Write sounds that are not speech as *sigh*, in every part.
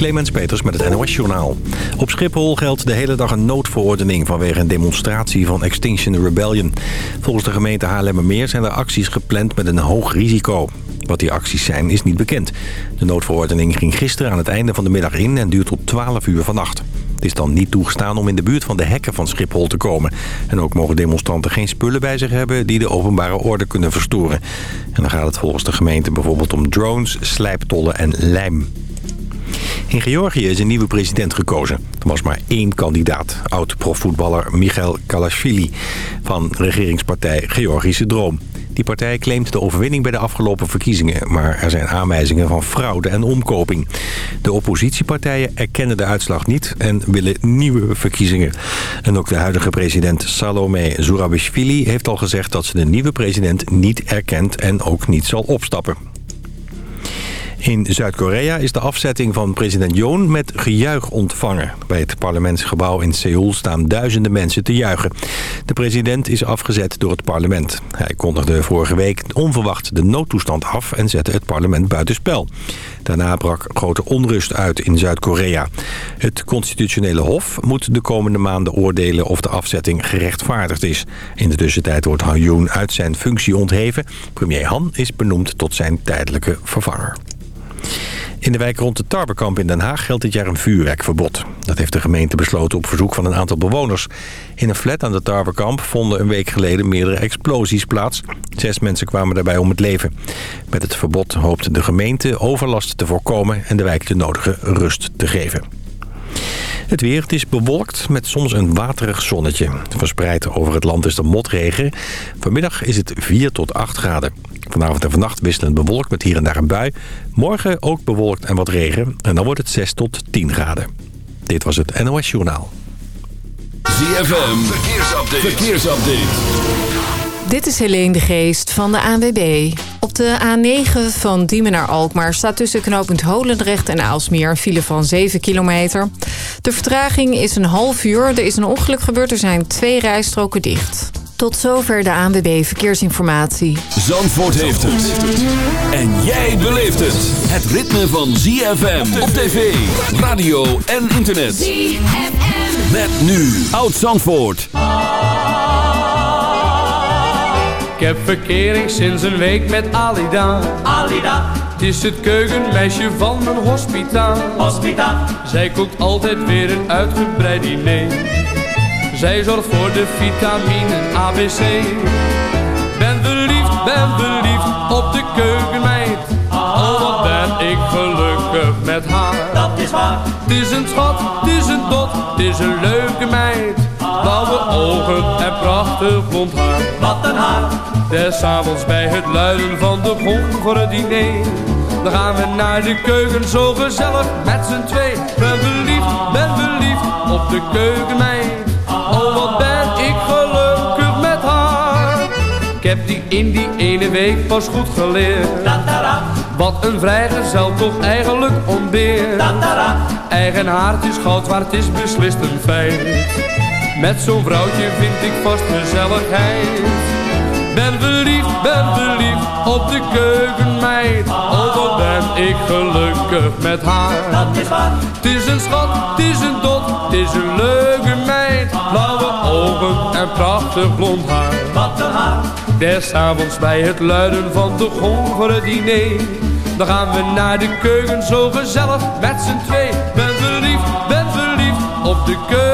Clemens Peters met het NOS Journaal. Op Schiphol geldt de hele dag een noodverordening vanwege een demonstratie van Extinction Rebellion. Volgens de gemeente Haarlemmermeer zijn er acties gepland met een hoog risico. Wat die acties zijn is niet bekend. De noodverordening ging gisteren aan het einde van de middag in en duurt tot 12 uur vannacht. Het is dan niet toegestaan om in de buurt van de hekken van Schiphol te komen. En ook mogen demonstranten geen spullen bij zich hebben die de openbare orde kunnen verstoren. En dan gaat het volgens de gemeente bijvoorbeeld om drones, slijptollen en lijm. In Georgië is een nieuwe president gekozen. Er was maar één kandidaat, oud-profvoetballer Michael Kalashvili... van regeringspartij Georgische Droom. Die partij claimt de overwinning bij de afgelopen verkiezingen... maar er zijn aanwijzingen van fraude en omkoping. De oppositiepartijen erkennen de uitslag niet en willen nieuwe verkiezingen. En ook de huidige president Salome Zurabishvili heeft al gezegd... dat ze de nieuwe president niet erkent en ook niet zal opstappen. In Zuid-Korea is de afzetting van president Yoon met gejuich ontvangen. Bij het parlementsgebouw in Seoul staan duizenden mensen te juichen. De president is afgezet door het parlement. Hij kondigde vorige week onverwacht de noodtoestand af en zette het parlement buitenspel. Daarna brak grote onrust uit in Zuid-Korea. Het constitutionele hof moet de komende maanden oordelen of de afzetting gerechtvaardigd is. In de tussentijd wordt Han Yoon uit zijn functie ontheven. Premier Han is benoemd tot zijn tijdelijke vervanger. In de wijk rond de Tarbekamp in Den Haag geldt dit jaar een vuurwerkverbod. Dat heeft de gemeente besloten op verzoek van een aantal bewoners. In een flat aan de Tarbekamp vonden een week geleden meerdere explosies plaats. Zes mensen kwamen daarbij om het leven. Met het verbod hoopt de gemeente overlast te voorkomen en de wijk de nodige rust te geven. Het weer, het is bewolkt met soms een waterig zonnetje. Verspreid over het land is de motregen. Vanmiddag is het 4 tot 8 graden. Vanavond en vannacht wisselend bewolkt met hier en daar een bui. Morgen ook bewolkt en wat regen. En dan wordt het 6 tot 10 graden. Dit was het NOS Journaal. ZFM, verkeersupdate. verkeersupdate. Dit is Helene de Geest van de ANWB. Op de A9 van Diemen naar Alkmaar staat tussen knooppunt Holendrecht en Aalsmeer een file van 7 kilometer. De vertraging is een half uur. Er is een ongeluk gebeurd. Er zijn twee rijstroken dicht. Tot zover de ANWB Verkeersinformatie. Zandvoort heeft het. En jij beleeft het. Het ritme van ZFM op tv, radio en internet. ZFM. Met nu Oud Zandvoort. Ik heb verkering sinds een week met Alida. Alida. Het is het keukenmeisje van mijn hospita. Hospita. Zij kookt altijd weer een uitgebreid diner. Zij zorgt voor de vitamine ABC. Ben verliefd, ben verliefd op de keukenmeid. Oh, wat ben ik gelukkig met haar. Dat is waar. Het is een schat, het is een dot, het is een leuke meid. Blauwe ogen en prachtig blond haar. Wat een haar. Des avonds bij het luiden van de gong voor het diner. Dan gaan we naar de keuken zo gezellig met z'n twee. Ben verliefd, ben verliefd op de keukenmeid. Oh, wat ben ik gelukkig met haar. Ik heb die in die ene week pas goed geleerd. Wat een vrijgezel toch eigenlijk ontbeert. Eigen haard is goud waard, is beslist een feit. Met zo'n vrouwtje vind ik vast gezelligheid. Ben verliefd, ben verliefd op de keukenmeid. Oh, wat ben ik gelukkig met haar. Dat is waar. Het is een schat, het is een dot, het is een leuke meid. Blauwe ogen en prachtig blond haar. Wat een haar. Des avonds bij het luiden van de gong voor het diner. Dan gaan we naar de keuken zo gezellig met z'n twee. Ben verliefd, ben verliefd op de keukenmeid.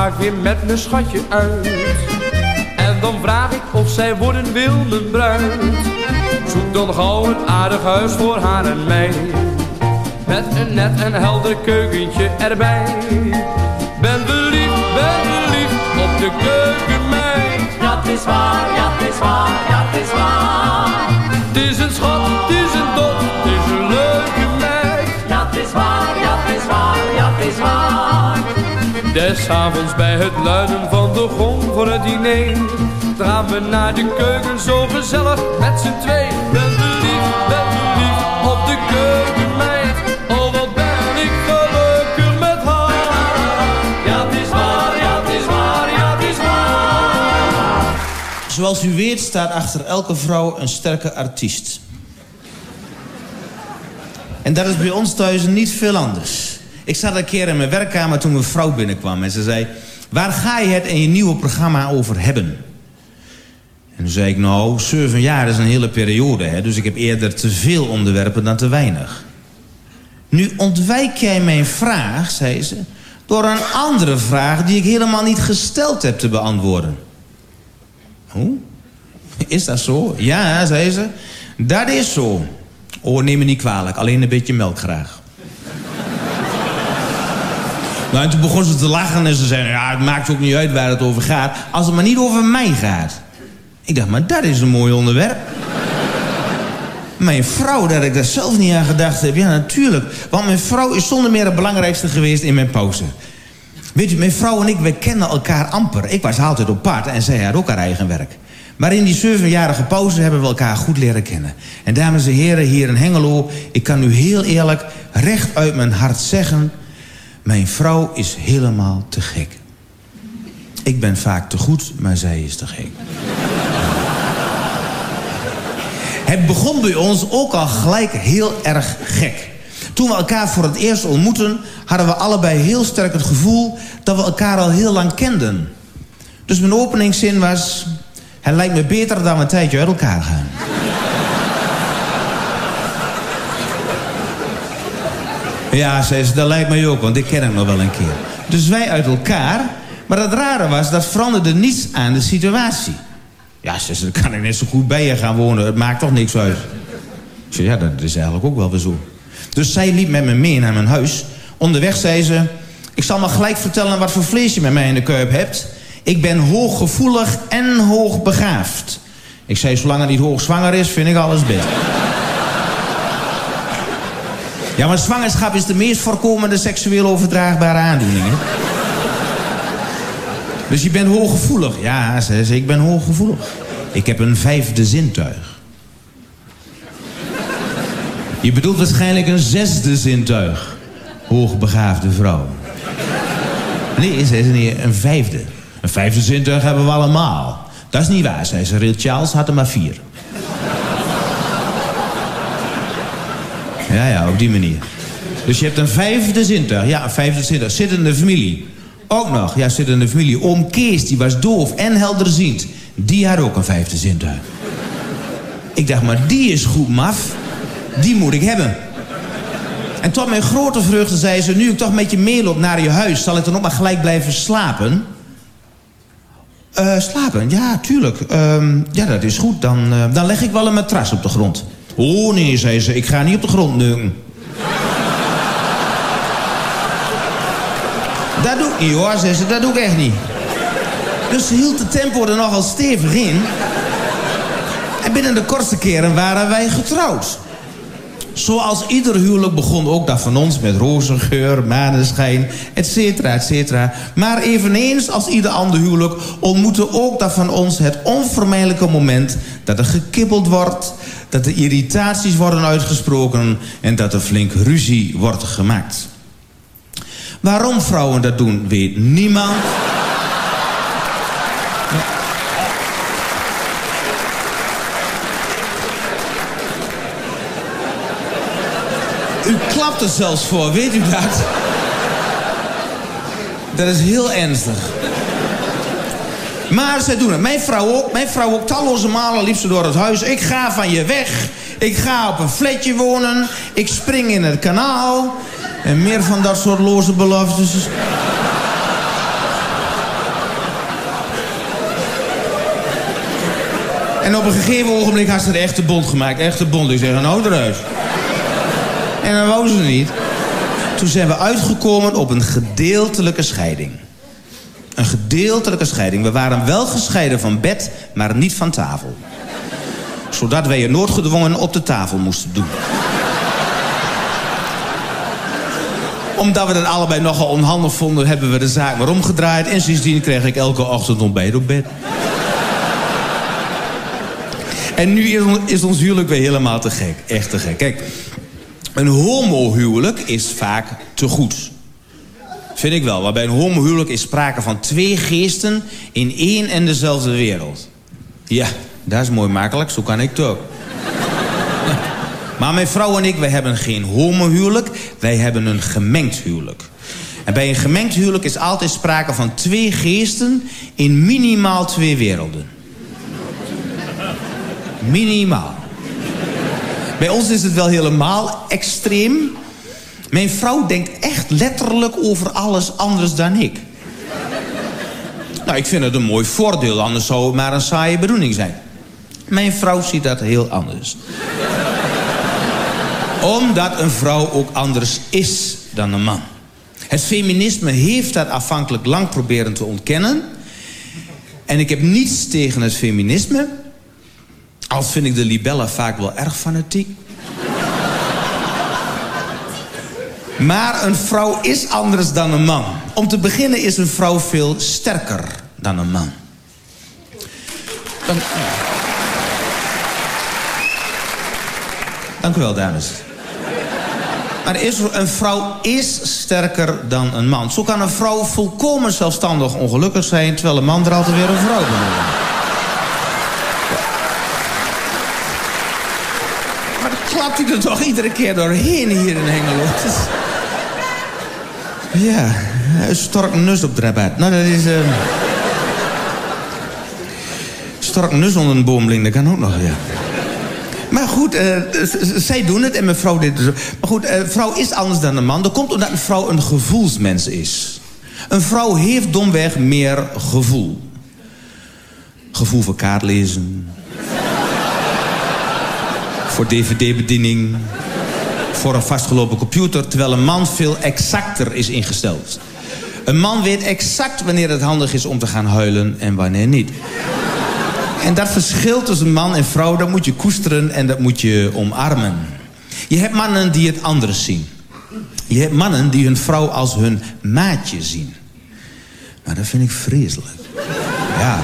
ga weer met mijn schatje uit. En dan vraag ik of zij worden wil bruid. Zoek dan gauw een aardig huis voor haar en mij. Met een net en helder keukentje erbij. Ben verliefd, ben verliefd op de keukenmeid. Dat is waar, dat is waar, dat is waar. Het is een schat, het is een dot, het is een leuke meid. Dat is waar, dat is waar, dat is waar. Des avonds bij het luiden van de gong voor het diner. Gaan we naar de keuken zo gezellig met z'n twee. Ben verliefd, ben verliefd op de keukenmeid. Oh wat ben ik gelukkig met haar. Ja het is waar, ja het is waar, ja het is waar. Zoals u weet staat achter elke vrouw een sterke artiest. En dat is bij ons thuis niet veel anders. Ik zat een keer in mijn werkkamer toen mijn vrouw binnenkwam en ze zei... Waar ga je het in je nieuwe programma over hebben? En toen zei ik, nou, zeven jaar is een hele periode, hè, dus ik heb eerder te veel onderwerpen dan te weinig. Nu ontwijk jij mijn vraag, zei ze, door een andere vraag die ik helemaal niet gesteld heb te beantwoorden. Hoe? Is dat zo? Ja, zei ze. Dat is zo. Oh, neem me niet kwalijk. Alleen een beetje melk graag. Nou, en toen begon ze te lachen en ze zei... Ja, het maakt ook niet uit waar het over gaat... als het maar niet over mij gaat. Ik dacht, maar dat is een mooi onderwerp. *laughs* Mijn vrouw, dat ik daar zelf niet aan gedacht heb. Ja, natuurlijk. Want mijn vrouw is zonder meer het belangrijkste geweest in mijn pauze. Weet u, mijn vrouw en ik, we kennen elkaar amper. Ik was altijd op paard en zij had ook haar eigen werk. Maar in die zevenjarige pauze hebben we elkaar goed leren kennen. En dames en heren, hier in Hengelo... ik kan u heel eerlijk, recht uit mijn hart zeggen... mijn vrouw is helemaal te gek. Ik ben vaak te goed, maar zij is te gek. Het begon bij ons ook al gelijk heel erg gek. Toen we elkaar voor het eerst ontmoetten... hadden we allebei heel sterk het gevoel... dat we elkaar al heel lang kenden. Dus mijn openingszin was... Het lijkt me beter dan we een tijdje uit elkaar gaan. Ja, zei ze, dat lijkt mij ook, want ik ken hem nog wel een keer. Dus wij uit elkaar, maar het rare was, dat veranderde niets aan de situatie. Ja, zei ze, dan kan ik net zo goed bij je gaan wonen, het maakt toch niks uit. Ik zei, ja, dat is eigenlijk ook wel weer zo. Dus zij liep met me mee naar mijn huis. Onderweg zei ze, ik zal maar gelijk vertellen wat voor vlees je met mij in de kuip hebt... Ik ben hooggevoelig en hoogbegaafd. Ik zei, zolang het niet hoogzwanger is, vind ik alles best. Ja, maar zwangerschap is de meest voorkomende seksueel overdraagbare aandoening, hè? Dus je bent hooggevoelig. Ja, zei ze, ik ben hooggevoelig. Ik heb een vijfde zintuig. Je bedoelt waarschijnlijk een zesde zintuig. Hoogbegaafde vrouw. Nee, zei ze een vijfde. Een vijfde zintuig hebben we allemaal. Dat is niet waar, zei ze. Charles had er maar vier. Ja, ja, op die manier. Dus je hebt een vijfde zintuig. Ja, een vijfde zintuig. Zit in de familie. Ook nog, ja, zit in de familie. Oom Kees, die was doof en helderziend. Die had ook een vijfde zintuig. Ik dacht, maar die is goed maf. Die moet ik hebben. En tot mijn grote vreugde zei ze... nu ik toch met je meeloop naar je huis... zal ik dan ook maar gelijk blijven slapen... Uh, slapen, ja, tuurlijk. Uh, ja, dat is goed. Dan, uh, dan leg ik wel een matras op de grond. Oh nee, zei ze, ik ga niet op de grond neuken. dat doe ik niet hoor, zei ze, dat doe ik echt niet. Dus ze hield de tempo er nogal stevig in. En binnen de kortste keren waren wij getrouwd. Zoals ieder huwelijk begon ook dat van ons met rozengeur, maneschijn, et cetera, et cetera. Maar eveneens als ieder ander huwelijk ontmoette ook dat van ons het onvermijdelijke moment... dat er gekibbeld wordt, dat er irritaties worden uitgesproken... en dat er flink ruzie wordt gemaakt. Waarom vrouwen dat doen, weet niemand... U klapt er zelfs voor, weet u dat? Dat is heel ernstig. Maar zij doen het. Mijn vrouw ook. Mijn vrouw ook. Talloze malen liep ze door het huis. Ik ga van je weg. Ik ga op een flatje wonen. Ik spring in het kanaal. En meer van dat soort loze beloftes. En op een gegeven ogenblik had ze de echte bond gemaakt. Echte bond. Ik zeg, nou eruit. Niet. Toen zijn we uitgekomen op een gedeeltelijke scheiding. Een gedeeltelijke scheiding. We waren wel gescheiden van bed, maar niet van tafel. Zodat wij je noodgedwongen op de tafel moesten doen. Omdat we dat allebei nogal onhandig vonden... hebben we de zaak maar omgedraaid. En sindsdien kreeg ik elke ochtend ontbijt op bed. en nu is ons huwelijk weer helemaal te gek. Echt te gek. Kijk, een homohuwelijk is vaak te goed. Vind ik wel. Maar bij een homohuwelijk is sprake van twee geesten... in één en dezelfde wereld. Ja, dat is mooi makkelijk. Zo kan ik het ook. *laughs* Maar mijn vrouw en ik, wij hebben geen homohuwelijk. Wij hebben een gemengd huwelijk. En bij een gemengd huwelijk is altijd sprake van twee geesten... in minimaal twee werelden. Minimaal. Bij ons is het wel helemaal extreem. Mijn vrouw denkt echt letterlijk over alles anders dan ik. Nou, ik vind het een mooi voordeel, anders zou het maar een saaie bedoeling zijn. Mijn vrouw ziet dat heel anders. Omdat een vrouw ook anders is dan een man. Het feminisme heeft dat afhankelijk lang proberen te ontkennen. En ik heb niets tegen het feminisme. Al vind ik de libellen vaak wel erg fanatiek. Maar een vrouw is anders dan een man. Om te beginnen is een vrouw veel sterker dan een man. Dank, u wel, dames. Maar is, een vrouw is sterker dan een man. Zo kan een vrouw volkomen zelfstandig ongelukkig zijn... terwijl een man er altijd weer een vrouw moet worden. Maar dan klapt hij er toch iedere keer doorheen hier in Hengelo. Ja, een stork nus op de rabat. Nou, dat is... ehm Stork nus onder een boomling, dat kan ook nog, ja. Maar goed, eh, zij doen het en mijn vrouw dit dus. Maar goed, een vrouw is anders dan een man. Dat komt omdat een vrouw een gevoelsmens is. Een vrouw heeft domweg meer gevoel. Gevoel voor kaartlezen. Voor dvd-bediening. Voor een vastgelopen computer. Terwijl een man veel exacter is ingesteld. Een man weet exact wanneer het handig is om te gaan huilen en wanneer niet. En dat verschil tussen man en vrouw, dat moet je koesteren en dat moet je omarmen. Je hebt mannen die het anders zien. Je hebt mannen die hun vrouw als hun maatje zien. Maar dat vind ik vreselijk. Ja.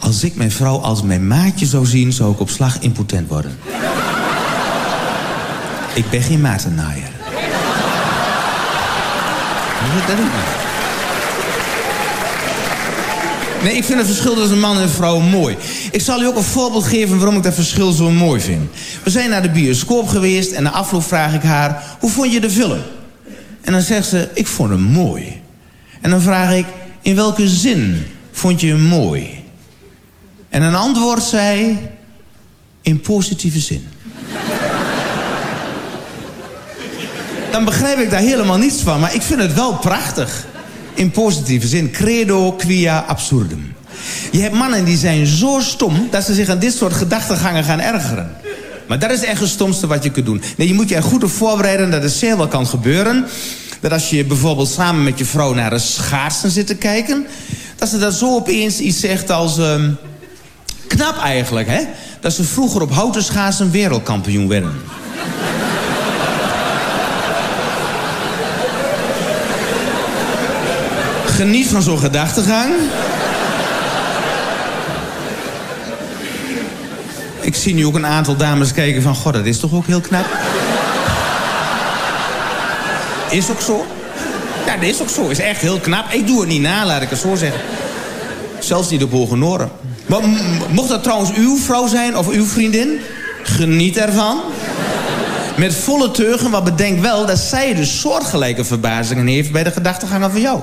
Als ik mijn vrouw als mijn maatje zou zien, zou ik op slag impotent worden. Ik ben geen matennaaier. Nee, ik vind het verschil tussen man en vrouw mooi. Ik zal u ook een voorbeeld geven waarom ik dat verschil zo mooi vind. We zijn naar de bioscoop geweest en na afloop vraag ik haar... hoe vond je de film? En dan zegt ze, ik vond hem mooi. En dan vraag ik, in welke zin vond je hem mooi? En dan antwoordt zij, in positieve zin. Dan begrijp ik daar helemaal niets van, maar ik vind het wel prachtig. In positieve zin. Credo quia absurdum. Je hebt mannen die zijn zo stom... dat ze zich aan dit soort gedachtegangen gaan ergeren. Maar dat is echt het stomste wat je kunt doen. Nee, je moet je er goed op voorbereiden dat het zeer wel kan gebeuren. Dat als je bijvoorbeeld samen met je vrouw naar een schaatsen zit te kijken... dat ze dat zo opeens iets zegt als... ehm, knap eigenlijk, hè? Dat ze vroeger op houten schaatsen wereldkampioen werden. Geniet van zo'n gedachtegang. Ik zie nu ook een aantal dames kijken van... God, dat is toch ook heel knap? Is ook zo. Ja, dat is ook zo. Is echt heel knap. Ik doe het niet na, laat ik het zo zeggen. Zelfs niet op hoge. Maar mocht dat trouwens uw vrouw zijn of uw vriendin... geniet ervan. Met volle teugen, maar bedenk wel dat zij dus soortgelijke verbazingen heeft... bij de gedachtegangen van jou.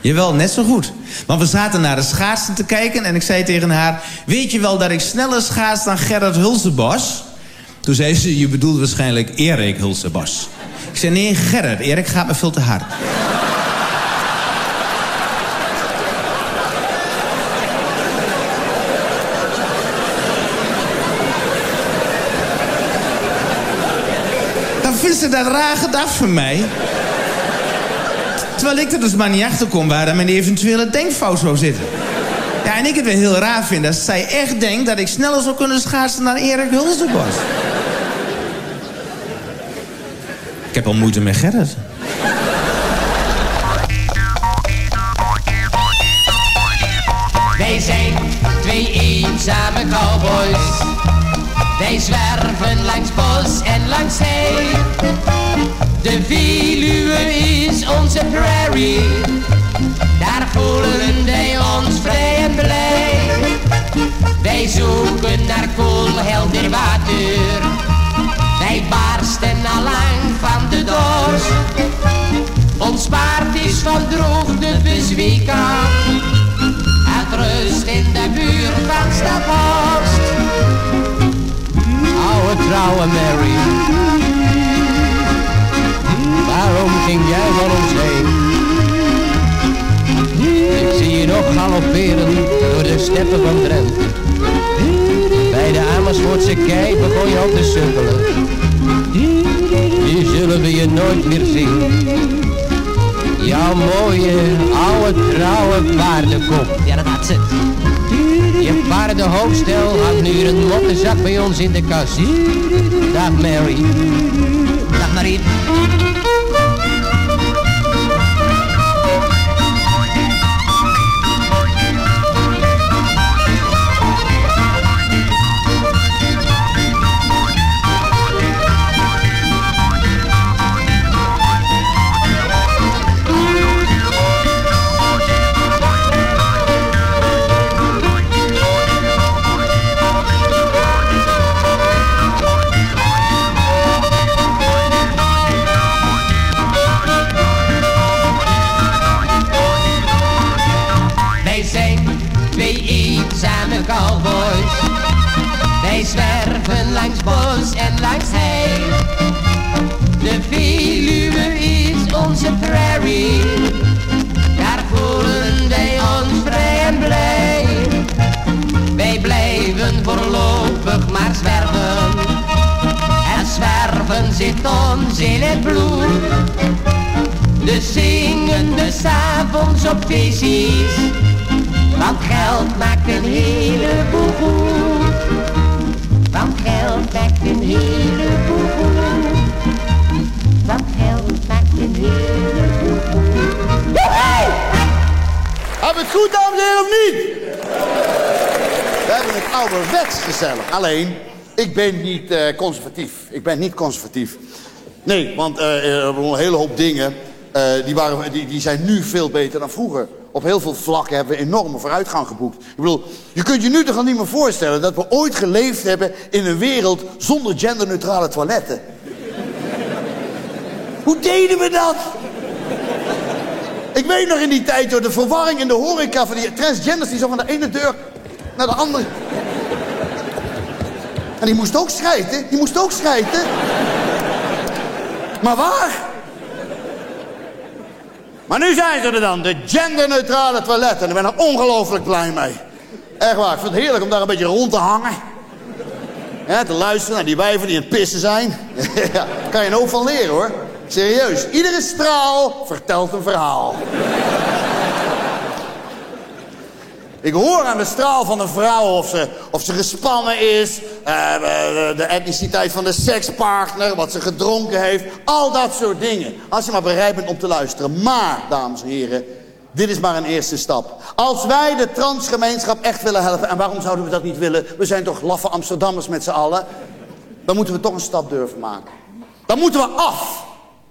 Jawel, net zo goed. Want we zaten naar de schaatsen te kijken en ik zei tegen haar... weet je wel dat ik sneller schaats dan Gerrit Hulsebos? Toen zei ze, je bedoelt waarschijnlijk Erik Hulsebos. Ik zei, nee, Gerrit. Erik gaat me veel te hard. ze dat raar gedacht van mij? Terwijl ik er dus maar niet achter kon waar mijn eventuele denkfout zou zitten. Ja, en ik het wel heel raar vind dat zij echt denkt dat ik sneller zou kunnen schaatsen dan Erik Hulzenbos. Ik heb al moeite met Gerrit. Wij zijn twee eenzame cowboys wij zwerven langs bos en langs hei. De Veluwe is onze prairie. Daar voelen wij ons vrij en blij. Wij zoeken naar koolhelder water. Wij barsten al lang van de dorst. Ons paard is van droogte bezweken. Het rust in de buurt van Staphorst. Oude trouwe Mary. Waarom ging jij van ons heen? Ik zie je nog galopperen door de steppen van Drenthe. Bij de Amersfoortse kei begon je al te sukkelen. Die zullen we je nooit meer zien. Jouw mooie, oude, trouwe paardenkop. Ja, dat had ze. Je paardenhoofdstel hangt nu een mottenzak bij ons in de kast. Dag Mary. Dag Marie. Zit ons in het bloed. Dus zingen de s'avonds op feestjes. Want geld maakt een heleboel goed. Want geld maakt een heleboel goed. Want geld maakt een heleboel goed. Hebben we het goed, dames en heren, of niet? We hebben het ouderwets gezellig. Alleen, ik ben niet eh, conservatief. Ik ben niet conservatief. Nee, want zijn een hele hoop dingen... eh, die, waren, die, die zijn nu veel beter dan vroeger. Op heel veel vlakken hebben we enorme vooruitgang geboekt. Ik bedoel, je kunt je nu toch al niet meer voorstellen... dat we ooit geleefd hebben in een wereld zonder genderneutrale toiletten. *laughs* Hoe deden we dat? Ik weet nog in die tijd door de verwarring in de horeca van die transgenders die zo van de ene deur naar de andere. En die moest ook schijten, die moest ook schijten. Maar waar? Maar nu zijn ze er dan, de genderneutrale toiletten. En ik ben er ongelooflijk blij mee. Echt waar, ik vind het heerlijk om daar een beetje rond te hangen. Ja, te luisteren naar die wijven die aan het pissen zijn. *laughs* ja, kan je een hoop van leren hoor. Serieus, iedere straal vertelt een verhaal. Ik hoor aan de straal van een vrouw of ze, of ze gespannen is, eh, de, de etniciteit van de sekspartner, wat ze gedronken heeft, al dat soort dingen. Als je maar bereid bent om te luisteren. Maar, dames en heren, dit is maar een eerste stap. Als wij de transgemeenschap echt willen helpen, en waarom zouden we dat niet willen? We zijn toch laffe Amsterdammers met z'n allen. Dan moeten we toch een stap durven maken. Dan moeten we af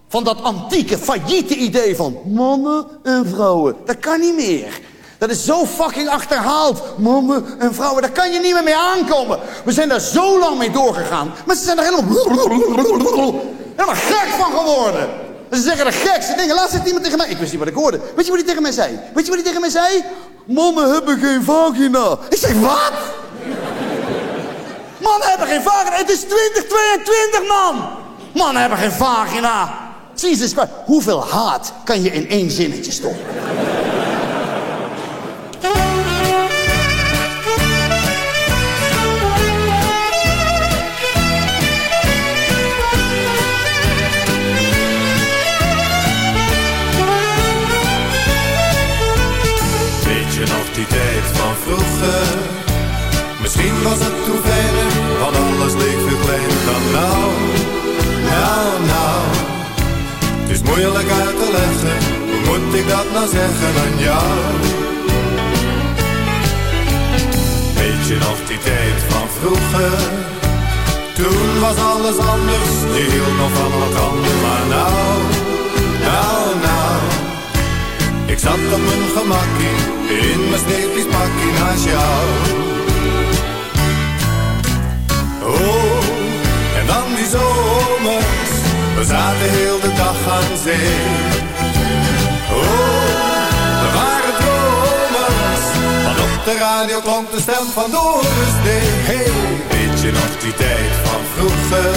van dat antieke, failliete idee van mannen en vrouwen. Dat kan niet meer. Dat is zo fucking achterhaald. Mannen en vrouwen, daar kan je niet meer mee aankomen. We zijn daar zo lang mee doorgegaan. Maar ze zijn er helemaal... *laughs* helemaal gek van geworden. Ze zeggen de gekste dingen. Laatst zegt iemand tegen mij... Ik wist niet wat ik hoorde. Weet je wat hij tegen mij zei? Weet je wat hij tegen mij zei? Mannen hebben geen vagina. Ik zeg, wat? *laughs* Mannen hebben geen vagina. Het is 2022, man. Mannen hebben geen vagina. Jezus Christ. Hoeveel haat kan je in één zinnetje stoppen? Misschien was het toen verder, want alles leek veel kleiner dan nou. Nou, nou. Het is moeilijk uit te leggen, hoe moet ik dat nou zeggen aan jou? Weet je nog die tijd van vroeger? Toen was alles anders, je hield nog van elkaar. Maar nou, nou, nou. Ik zat op mijn gemakkie, in mijn sneepies pakkie naast jou. Oh, en dan die zomers, we zaten heel de dag aan zee. Oh, we waren dromers, want op de radio klonk de stem van Doris D. Hey, weet je nog die tijd van vroeger?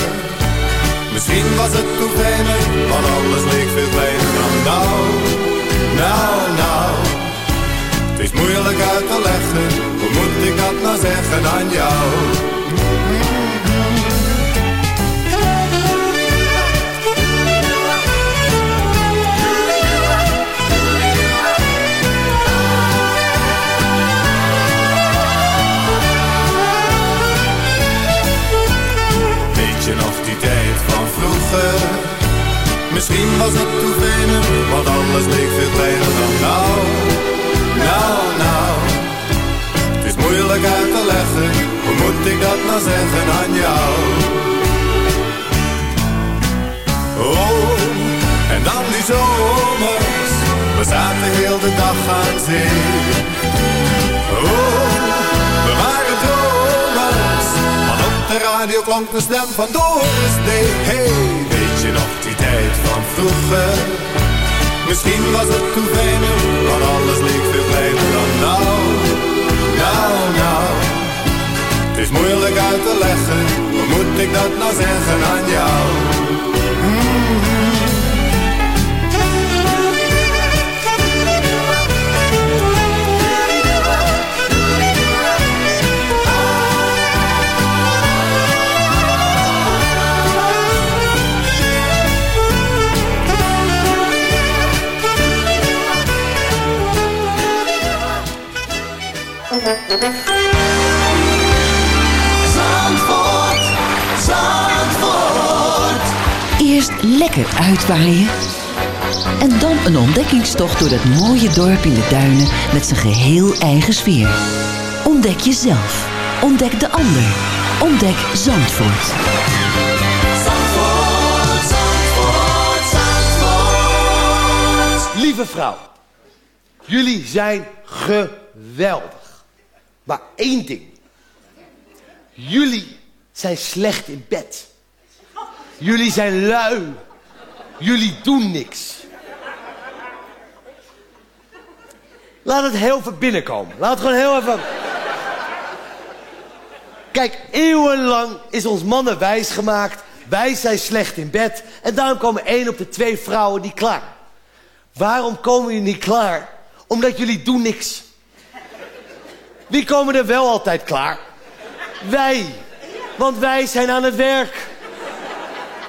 Misschien was het toen want alles leek veel kleiner dan nou. Nou, nou, het is moeilijk uit te leggen, hoe moet ik dat nou zeggen aan jou? Weet je nog die tijd van vroeger? Misschien was het fijner, want alles leek veel kleiner dan nou. Nou, nou, het is moeilijk uit te leggen, hoe moet ik dat nou zeggen aan jou? Oh, en dan die zomers, we zaten heel de dag aan zee. Oh, we waren dromers, want op de radio klonk de stem van Doris D. Hey, weet je nog van vroeger? Misschien was het toen fijner, want alles leek veel kleiner dan nou. Nou, nou, het is moeilijk uit te leggen, hoe moet ik dat nou zeggen aan jou? Zandvoort, Zandvoort. Eerst lekker uitwaaien. En dan een ontdekkingstocht door dat mooie dorp in de duinen met zijn geheel eigen sfeer. Ontdek jezelf. Ontdek de ander. Ontdek Zandvoort. Zandvoort, Zandvoort, Zandvoort. Lieve vrouw, jullie zijn geweldig. Maar één ding. Jullie zijn slecht in bed. Jullie zijn lui. Jullie doen niks. Laat het heel even binnenkomen. Laat het gewoon heel even... Kijk, eeuwenlang is ons mannen wijs gemaakt. Wij zijn slecht in bed. En daarom komen één op de twee vrouwen niet klaar. Waarom komen jullie niet klaar? Omdat jullie doen niks. Wie komen er wel altijd klaar? Wij. Want wij zijn aan het werk.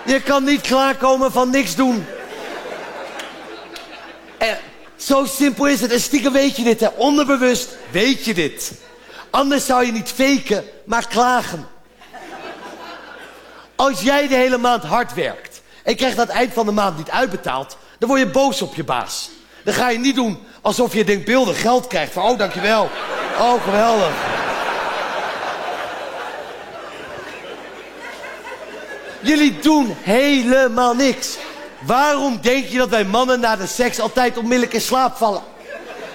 Je kan niet klaarkomen van niks doen. En zo simpel is het. En stiekem weet je dit, hè. Onderbewust weet je dit. Anders zou je niet faken, maar klagen. Als jij de hele maand hard werkt... en krijgt het eind van de maand niet uitbetaald... dan word je boos op je baas. Dan ga je niet doen alsof je denkbeeldig geld krijgt. Van, oh, dankjewel. Oh, geweldig. Jullie doen helemaal niks. Waarom denk je dat wij mannen na de seks altijd onmiddellijk in slaap vallen?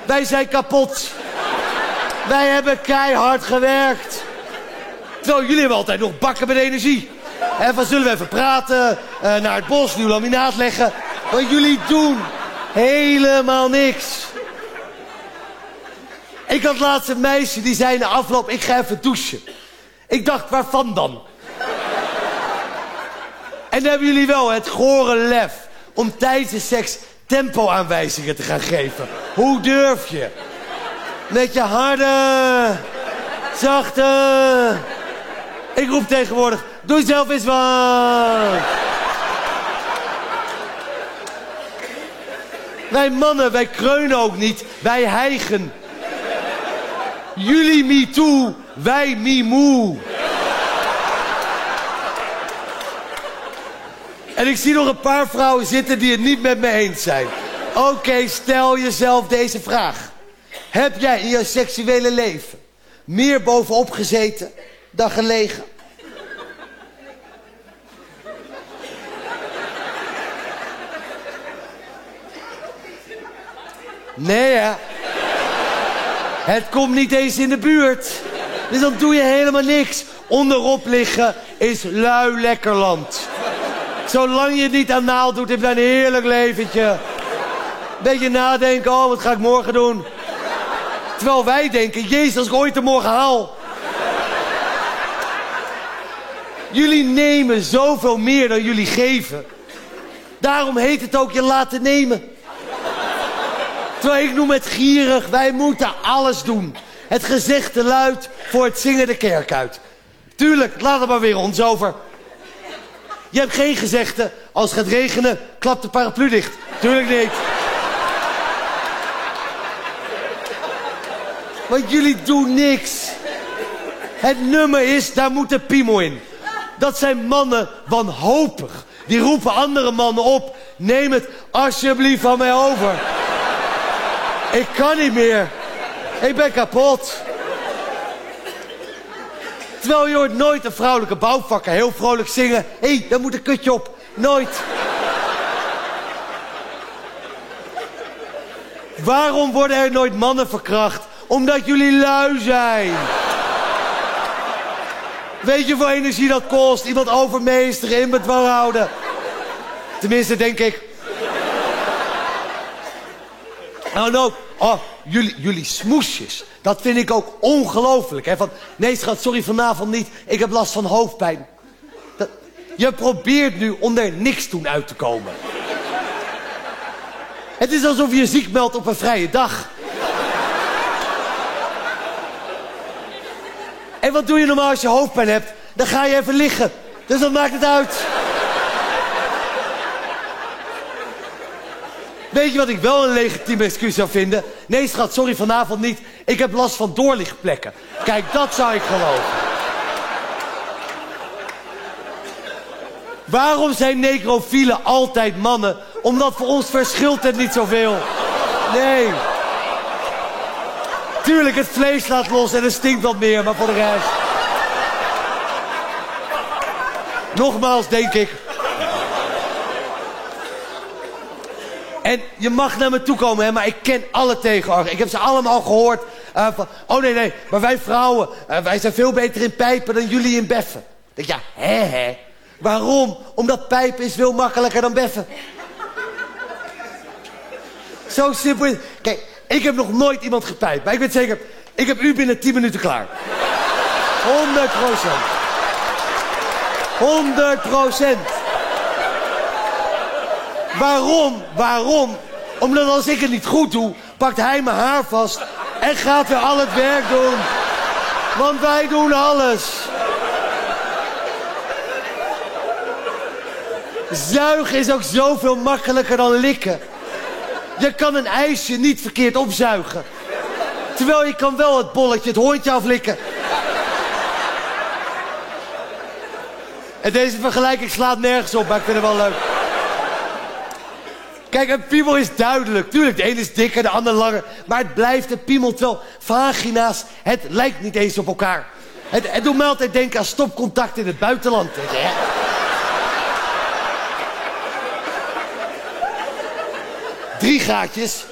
Wij zijn kapot. Wij hebben keihard gewerkt. Terwijl jullie hebben altijd nog bakken met energie. En van zullen we even praten, eh, naar het bos, nieuw laminaat leggen. Want jullie doen helemaal niks. Ik had laatst een meisje die zei na afloop, ik ga even douchen. Ik dacht, waarvan dan? En dan hebben jullie wel het gore lef om tijdens de seks tempo-aanwijzingen te gaan geven. Hoe durf je? Met je harde, zachte... Ik roep tegenwoordig, doe zelf eens wat. Wij mannen, wij kreunen ook niet, wij hijgen. Jullie me toe, wij me moe. En ik zie nog een paar vrouwen zitten die het niet met me eens zijn. Oké, stel jezelf deze vraag. Heb jij in je seksuele leven meer bovenop gezeten dan gelegen. Nee, hè? Het komt niet eens in de buurt. Dus dan doe je helemaal niks. Onderop liggen is lui lekker land. Zolang je het niet aan naald doet, heb je een heerlijk leventje. Beetje nadenken, oh, wat ga ik morgen doen? Terwijl wij denken, jezus, als ik ooit de morgen haal. Jullie nemen zoveel meer dan jullie geven. Daarom heet het ook je laten nemen. Terwijl ik noem het gierig, wij moeten alles doen. Het gezegde luidt voor het zingen de kerk uit. Tuurlijk, laat het maar weer ons over. Je hebt geen gezegde, als het gaat regenen, klapt de paraplu dicht. Tuurlijk niet. Want jullie doen niks. Het nummer is, daar moet de piemel in. Dat zijn mannen wanhopig. Die roepen andere mannen op. Neem het alsjeblieft van mij over. Ik kan niet meer. Ik ben kapot. Terwijl je hoort nooit een vrouwelijke bouwvakker heel vrolijk zingen. Hé, hey, daar moet een kutje op. Nooit. Waarom worden er nooit mannen verkracht? Omdat jullie lui zijn. Weet je hoeveel energie dat kost? Iemand overmeesteren, in bedwang houden. Tenminste, denk ik. Nou, nou, oh, jullie, jullie smoesjes. Dat vind ik ook ongelooflijk. Van, nee schat, sorry vanavond niet. Ik heb last van hoofdpijn. Dat, je probeert nu onder niks toen uit te komen. Het is alsof je je ziek meldt op een vrije dag. En wat doe je normaal als je hoofdpijn hebt? Dan ga je even liggen. Dus dat maakt het uit. Weet je wat ik wel een legitieme excuus zou vinden? Nee, schat, sorry, vanavond niet. Ik heb last van doorlichtplekken. Kijk, dat zou ik geloven. Waarom zijn necrofielen altijd mannen? Omdat voor ons verschilt het niet zoveel. Nee. Tuurlijk, het vlees laat los en het stinkt wat meer, maar voor de rest... Nogmaals, denk ik, En je mag naar me toe komen, hè, maar ik ken alle tegenargumenten. Ik heb ze allemaal gehoord. Uh, van, oh nee, nee, maar wij vrouwen, uh, wij zijn veel beter in pijpen dan jullie in beffen. Ik ja, hè, hè. Waarom? Omdat pijpen is veel makkelijker dan beffen. Zo simpel. Kijk, ik heb nog nooit iemand gepijpt. Maar ik weet zeker, ik heb u binnen 10 minuten klaar. 100 procent. 100 procent. Waarom? Waarom? Omdat als ik het niet goed doe, pakt hij mijn haar vast en gaat weer al het werk doen. Want wij doen alles. Zuigen is ook zoveel makkelijker dan likken. Je kan een ijsje niet verkeerd opzuigen. Terwijl je kan wel het bolletje, het hondje aflikken. En deze vergelijking slaat nergens op, maar ik vind het wel leuk. Kijk, een piemel is duidelijk. Tuurlijk, de een is dikker, de ander langer. Maar het blijft een piemel, terwijl vagina's, het lijkt niet eens op elkaar. Het, het doet me altijd denken aan stopcontact in het buitenland. Drie gaatjes.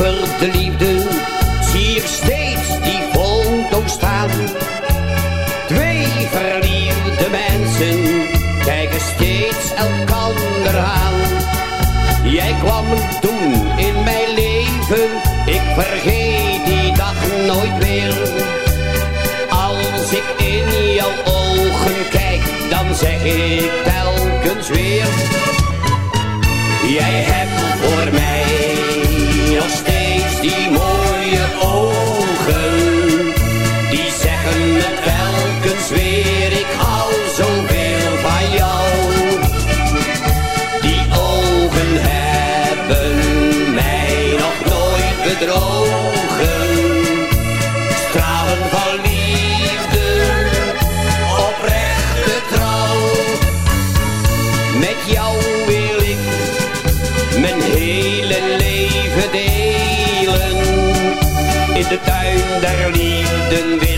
De liefde zie ik steeds die foto staan. Twee verliefde mensen kijken steeds elkander aan. Jij kwam toen in mijn leven, ik vergeet die dag nooit meer. Als ik in jouw ogen kijk, dan zeg ik telkens weer. Jij der liefden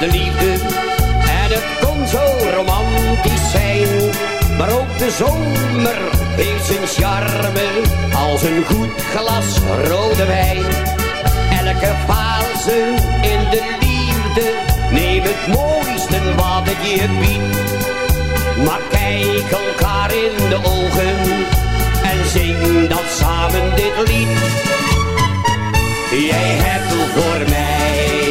de liefde en het kon zo romantisch zijn. Maar ook de zomer heeft zijn charme als een goed glas rode wijn. Elke fase in de liefde neem het mooiste wat het je biedt. Maar kijk elkaar in de ogen en zing dan samen dit lied. Jij hebt voor mij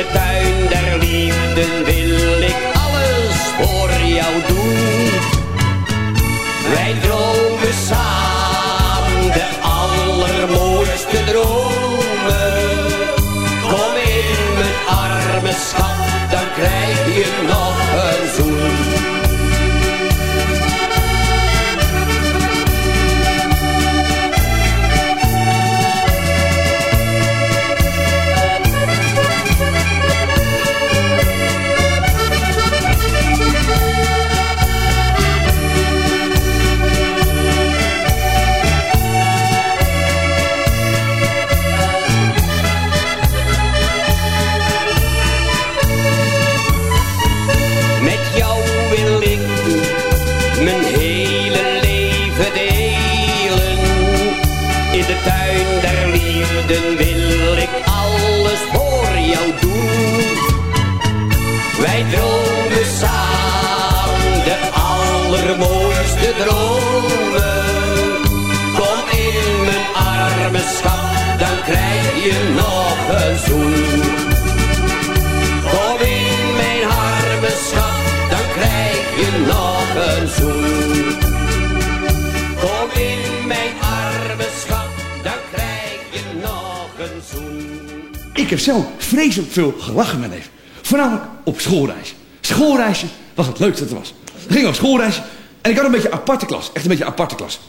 de tuin der liefden armen, schat, dan krijg je nog een zoen. Kom in mijn schat, dan krijg je nog een zoen. Kom in mijn armen, schat, dan krijg je nog een zoen. Ik heb zelf vreselijk veel gelachen met neef. Voornamelijk op schoolreis. Schoolreisje was het leukste dat er was. We gingen op schoolreis en ik had een beetje aparte klas. Echt een beetje aparte klas.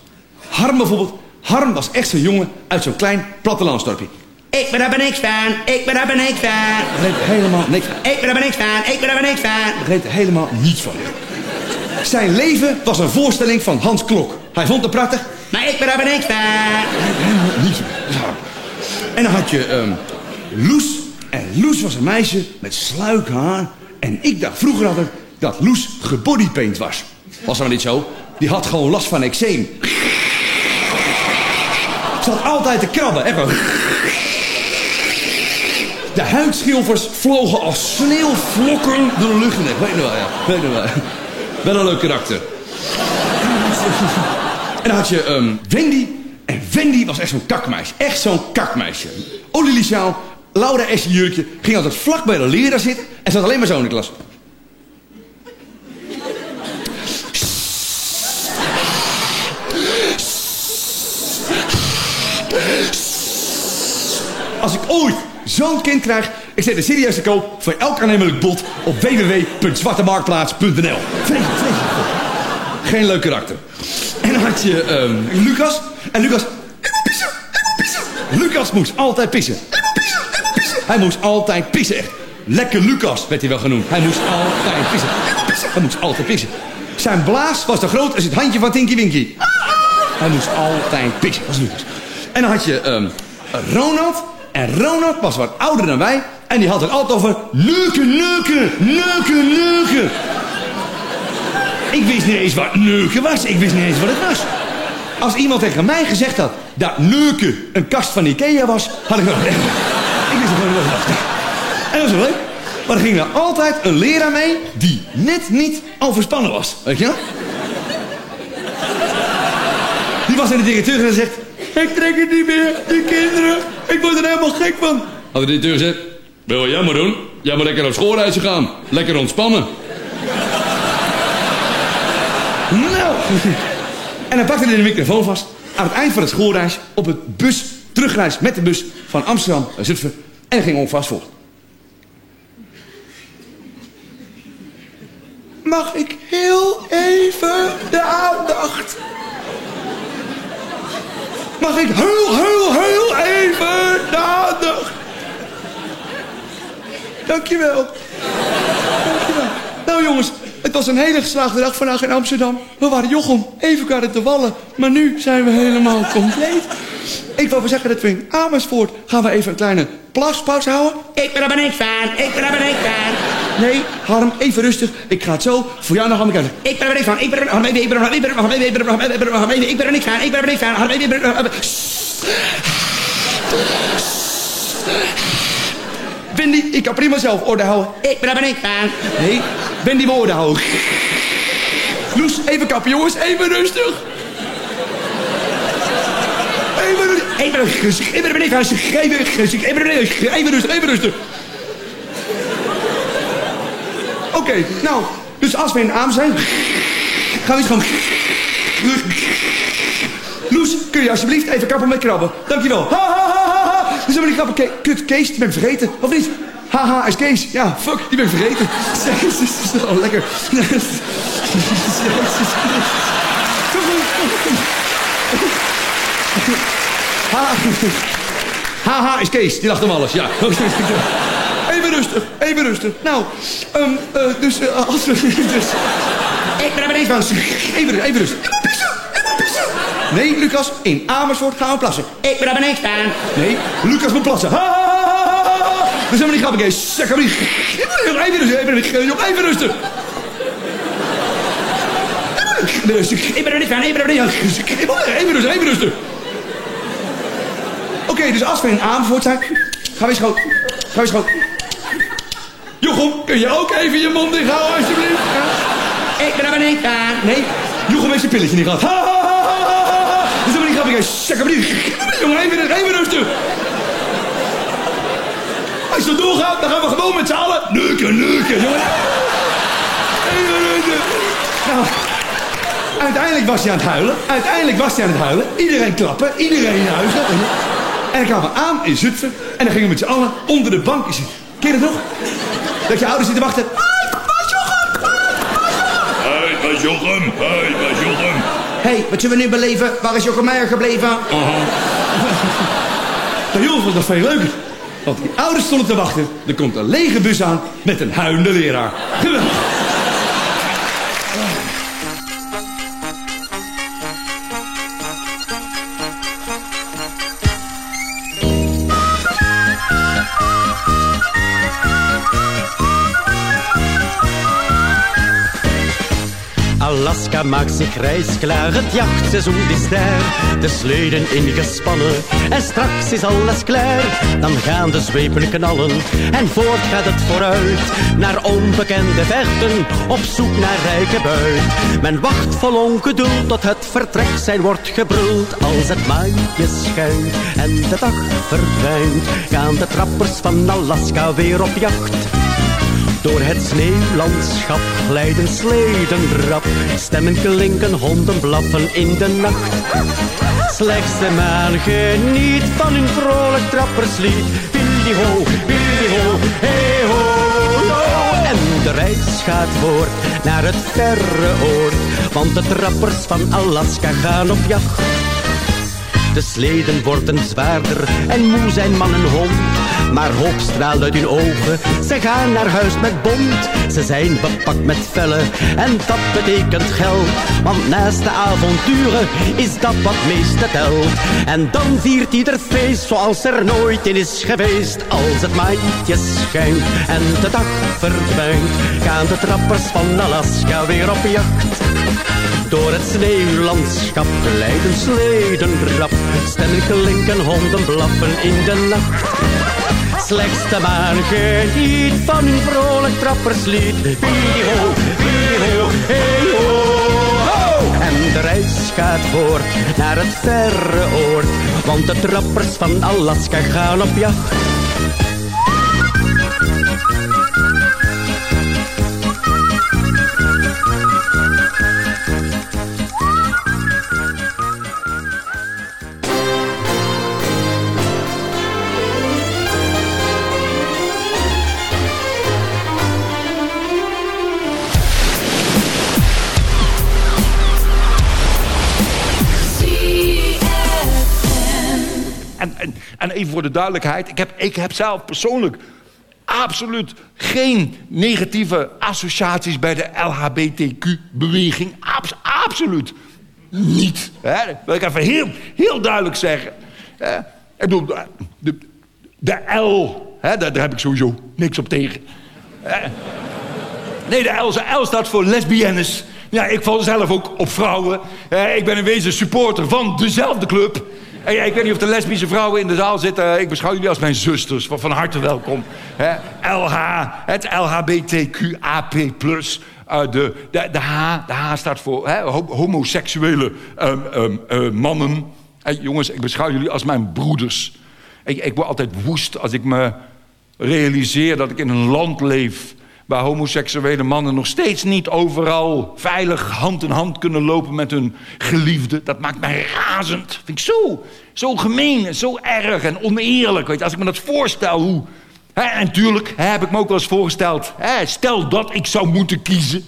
Harm bijvoorbeeld. Harm was echt zo'n jongen uit zo'n klein plattelandsdorpje. Ik ben er niks van, ik ben er niks van. Begreep helemaal niks van. Ik ben er niks van, ik ben er niks van. Begreep helemaal niets van. Zijn leven was een voorstelling van Hans Klok. Hij vond het prachtig. Maar ik ben er niks van. Helemaal niets van. En dan had je ehm, Loes. En Loes was een meisje met sluik haar. En ik dacht vroeger altijd dat Loes gebodypaint was. Was dat maar niet zo? Die had gewoon last van eczeem. Zat altijd te krabben. Echt. De huidschilfers vlogen als sneeuwvlokken door de lucht. in. Weet je wel, ja. Weet je wel. Wel een leuk karakter. En dan had je ehm, Wendy. En Wendy was echt zo'n kakmeisje. Echt zo'n kakmeisje. Olielisjaal, Laura Esje jurkje. Ging altijd vlak bij de leraar zitten. En zat alleen maar zo in de klas. Als ik ooit zo'n kind krijg, ik zet een serieus te koop voor elk aannemelijk bod op www.zwartemarktplaats.nl. Vreselijk. Geen leuk karakter. En dan had je ehm, Lucas. En Lucas... Ik moet pissen, ik moet pissen. Lucas moest altijd pissen. Ik moet pissen, ik moet pissen. Hij moest altijd pissen, echt. Lekker Lucas werd hij wel genoemd. Hij moest altijd pissen. Ik moet pissen. Hij moest altijd pissen. Zijn blaas was zo groot als het handje van Tinky Winky. Hij moest altijd pissen, was Lucas. En dan had je ehm, Ronald. En Ronald was wat ouder dan wij. En die had het altijd over neuken, neuken, neuken, neuken. Ik wist niet eens wat neuken was. Ik wist niet eens wat het was. Als iemand tegen mij gezegd had dat neuken een kast van Ikea was, had ik wel... Ik wist gewoon wat was. En dat was wel leuk. Maar er ging er altijd een leraar mee die net niet overspannen was. Weet je wel? Die was naar de directeur en zegt... Ik trek het niet meer, die kinderen. Ik word er helemaal gek van. Had de directeur gezegd, wil jij maar doen? Jij moet lekker op schoolreisje gaan. Lekker ontspannen. Nou. En hij pakte de microfoon vast. Aan het eind van het schoolreis op het bus, terugreis met de bus van Amsterdam naar Zutphen. En hij ging onvast voor. Mag ik heel even de aandacht? Mag ik heel, heel, heel even aandacht? Dankjewel. Dankjewel. Nou jongens, het was een hele geslaagde dag vandaag in Amsterdam. We waren Jochem, even aan de wallen. Maar nu zijn we helemaal compleet. Ik wil wel zeggen dat we in Amersfoort gaan we even een kleine plaspauze houden. Ik ben er ben ik van, ik ben er ben ik van. Nee, Harm, even rustig. Ik ga het zo voor jou nog aan elkaar Ik ben er ben ik van, ik ben er ik ben er ik ben er ik ben er ik ben er ik ben er ik ben er niet van, ik ben er niet van, Harm, ik ben er Wendy, ik kan prima zelf orde houden. Ik ben er ben ik. Nee, Wendy wil orde houden. Loes, even kappen jongens, even rustig. Even rustig. Er ben er niet van, even rustig, ben er Even rustig, even rustig. Oké, nou, dus als we in Aam zijn, gaan we eens gewoon... Loes, kun je alsjeblieft even kappen met krabben? Dankjewel. Ha, ha, ha, Dus hebben die grappen... Ke Kut, Kees, die ben ik vergeten. Of niet? Haha, is Kees. Ja, fuck, die ben ik vergeten. *laughs* Jezus, oh, lekker. *laughs* Haha, is Kees. Die lacht om alles, ja. *laughs* Even rustig, even rustig. Nou, um, uh, dus uh, als we... Dus... Ik ben er niet van. Even, even rustig. Nee, Lucas, in Amersfoort gaan we plassen. Ik ben er niet van. Nee, Lucas moet plassen. Ha, ha, ha, ha. We zijn maar niet grappig, Kees. Zeg. Even rustig, even rustig. Even rustig. Even rustig. Ik ben er niet van, ik ben er niet van. Even rustig, even rustig. Oké, dus als we in Amersfoort zijn, gaan we eens. Gaan we eens gewoon... Jochem, kun je ook even je mond dicht houden, alsjeblieft? Ik ben er niet van. Nee, Jochem heeft zijn pilletje niet gehad. Niet. Jongen, even, rustig. Als je doorgaat, dan gaan we gewoon met z'n allen... Neuken, neuken, jongen. Even rustig. Nou, uiteindelijk was hij aan het huilen. Uiteindelijk was hij aan het huilen. Iedereen klappen, iedereen juichen. En dan kwamen we aan in Zutphen. En dan gingen we met z'n allen onder de bank zitten. Ken je dat nog? Dat je ouders zitten wachten. Waar is Jochem? Hé, waar is Jochem? Hey, wat zullen we nu beleven? Waar is Jochem Meijer gebleven? De jongens was nog veel leuker. Want die ouders stonden te wachten. Er komt een lege bus aan met een huilende leraar. Geweldig. Alaska maakt zich reisklaar, het jachtseizoen is daar. De sleden ingespannen en straks is alles klaar. Dan gaan de zwepen knallen en voort gaat het vooruit. Naar onbekende vechten, op zoek naar rijke buit. Men wacht vol ongeduld tot het vertrek zijn wordt gebruld. Als het maantje schijnt en de dag verdwijnt, gaan de trappers van Alaska weer op jacht. Door het sneeuwlandschap glijden sleden rap. Stemmen klinken, honden blaffen in de nacht. Slechts de maan geniet van hun vrolijk trapperslied. Willy ho, willy ho, ho. En de reis gaat voort naar het verre oord. Want de trappers van Alaska gaan op jacht. De sleden worden zwaarder en moe zijn man en hond. Maar hoop straalt uit hun ogen, ze gaan naar huis met bond. Ze zijn bepakt met vellen en dat betekent geld. Want naast de avonturen is dat wat meeste telt. En dan viert ieder feest zoals er nooit in is geweest. Als het maantje schijnt en de dag verdwijnt, gaan de trappers van Alaska weer op jacht. Door het sneeuwlandschap glijden sleden rap. Stemmen klinken, honden blaffen in de nacht. Slechts de maan geniet van een vrolijk trapperslied. Wie-ho, wie-ho, hey ho, ho. En de reis gaat voort naar het verre oord. Want de trappers van Alaska gaan op jacht. Voor de duidelijkheid, ik heb, ik heb zelf persoonlijk absoluut geen negatieve associaties bij de LHBTQ-beweging. Abs- absoluut niet. Hè? Dat wil ik even heel, heel duidelijk zeggen. Ik bedoel, de, de, L, hè, daar, heb ik sowieso niks op tegen. Nee, de L, de L staat voor lesbiennes. Ja, ik val zelf ook op vrouwen. Ik ben in wezen supporter van dezelfde club. Ja, ik weet niet of de lesbische vrouwen in de zaal zitten. Ik beschouw jullie als mijn zusters. Van, harte welkom. LH, het LHBTQAP+. Uh, de, de, de, H, de H staat voor homoseksuele ehm, ehm, eh, mannen. Hey, jongens, ik beschouw jullie als mijn broeders. Ik, ik word altijd woest als ik me realiseer dat ik in een land leef waar homoseksuele mannen nog steeds niet overal veilig hand in hand kunnen lopen met hun geliefde. Dat maakt mij razend. Vind ik zo, zo gemeen en zo erg en oneerlijk. Als ik me dat voorstel, hoe... Hè, en natuurlijk hè, heb ik me ook wel eens voorgesteld. Hè, stel dat ik zou moeten kiezen.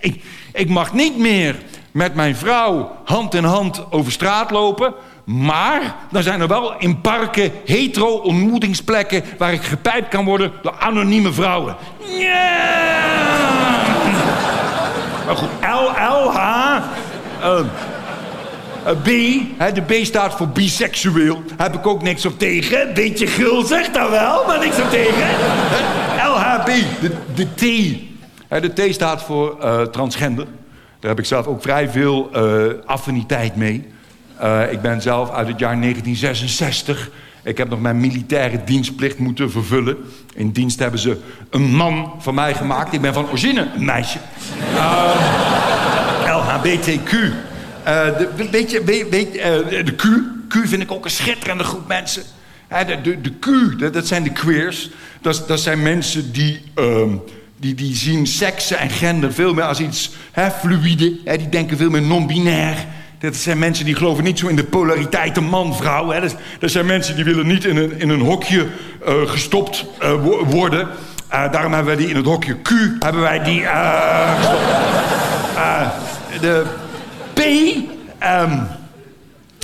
Ik, ik mag niet meer met mijn vrouw hand in hand over straat lopen... Maar dan zijn er wel in parken hetero-ontmoetingsplekken... waar ik gepijpt kan worden door anonieme vrouwen. Maar goed, LLH. Uh, uh, B, hè, de B staat voor biseksueel. Heb ik ook niks op tegen. Beetje gulzig dan wel, maar niks op tegen. LHB, de, de T. Hè, de T staat voor eh, transgender. Daar heb ik zelf ook vrij veel eh, affiniteit mee. Eh, ik ben zelf uit het jaar 1966. Ik heb nog mijn militaire dienstplicht moeten vervullen. In dienst hebben ze een man van mij gemaakt. Ik ben van origine een meisje. Eh, LHBTQ. Eh, weet je, weet, de Q. Q vind ik ook een schitterende groep mensen. De, de, de Q, dat, zijn de queers. Dat, dat zijn mensen die, ehm, die, die zien seks en gender veel meer als iets hè, fluïde. Hè, die denken veel meer non-binair. Dat zijn mensen die geloven niet zo in de polariteiten man-vrouw. Dat, dat zijn mensen die willen niet in een, in een hokje eh, gestopt eh, wo- worden. Eh, daarom hebben wij die in het hokje Q hebben wij die gestopt. De P. ehm,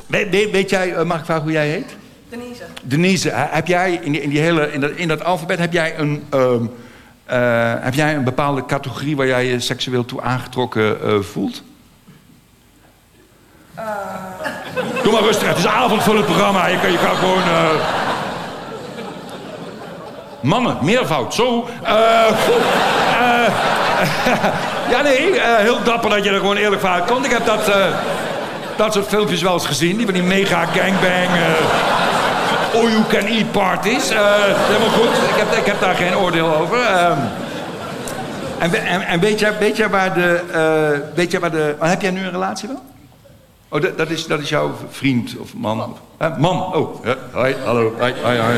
weet, jij, mag ik vragen hoe jij heet? Denise. Denise, heb jij in, die, in, die hele, in, dat, in dat alfabet heb jij, een, ehm, eh, heb jij een bepaalde categorie waar jij je seksueel toe aangetrokken eh, voelt? Doe maar rustig, het is avondvullend programma. Je kan, je kan gewoon. eh, Mannen, meervoud, zo. Eh, *laughs* ja, nee, heel dapper dat je er gewoon eerlijk van uitkomt. Ik heb dat, dat soort filmpjes wel eens gezien. Die van die mega gangbang. all you can eat parties. Helemaal goed. Ik heb, ik heb daar geen oordeel over. Ehm, en, en, en weet, jij, weet jij waar de. weet jij waar de. heb jij nu een relatie wel? Oh, dat, dat, is, dat is jouw vriend of man? Hè? man, oh. Ja, hoi, hallo. Hoi, hoi. Eh,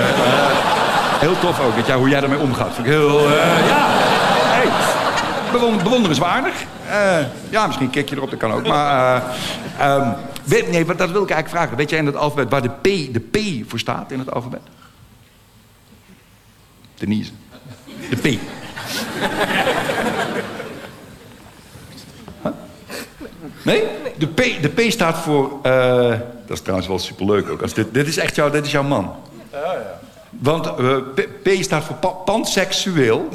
heel tof ook, weet jij, hoe jij daarmee omgaat. Vind ik heel, eh, ja. Hey, bewon- bewonderenswaardig. Eh, ja, misschien kik je erop, dat kan ook. Maar, eh, ehm, weet, nee, dat wil ik eigenlijk vragen. Weet jij in het alfabet waar de P, de P voor staat in het alfabet? Denise. De P. Nee? De P, de P staat voor... eh, dat is trouwens wel superleuk ook. Als dit, dit is echt jouw, dit is jouw man. Ja, ja. Want eh, P, staat voor pa- panseksueel.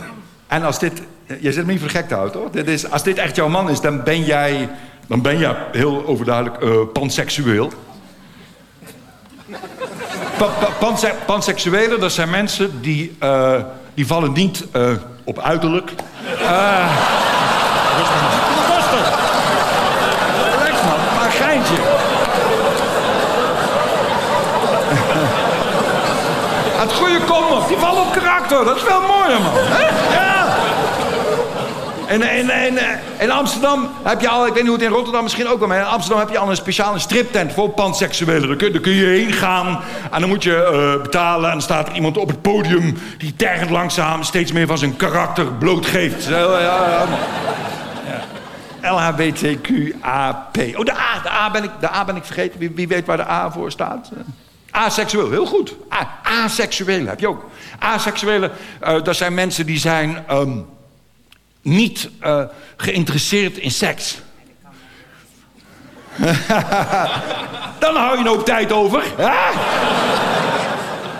En als dit... Je zit me niet voor gek te houden? Dit is, als dit echt jouw man is, dan ben jij... Dan ben jij heel overduidelijk eh, panseksueel. Pa, pa, panse- panseksuelen, dat zijn mensen die... eh, die vallen niet eh, op uiterlijk. Eh, Relax, man. Maar een geintje. Het goede komt nog. Die vallen Dat is veel mooier, man. Hè? Ja. In, in, in, in Amsterdam heb je al, ik weet niet hoe het in Rotterdam misschien ook wel, maar in Amsterdam heb je al een speciale striptent voor panseksuelen. Daar kun, daar kun je heen gaan en dan moet je eh, betalen en dan staat er iemand op het podium die tergend langzaam steeds meer van zijn karakter blootgeeft. Ja, ja, man. Ja. LHBTQAP. Oh, de A, de A ben ik, de A ben ik vergeten. Wie, wie weet waar de A voor staat? Aseksueel, heel goed. A, heb je ook. Aseksuelen, eh, dat zijn mensen die zijn ehm, niet eh, geïnteresseerd in seks. *laughs* Dan hou je een tijd over. hè?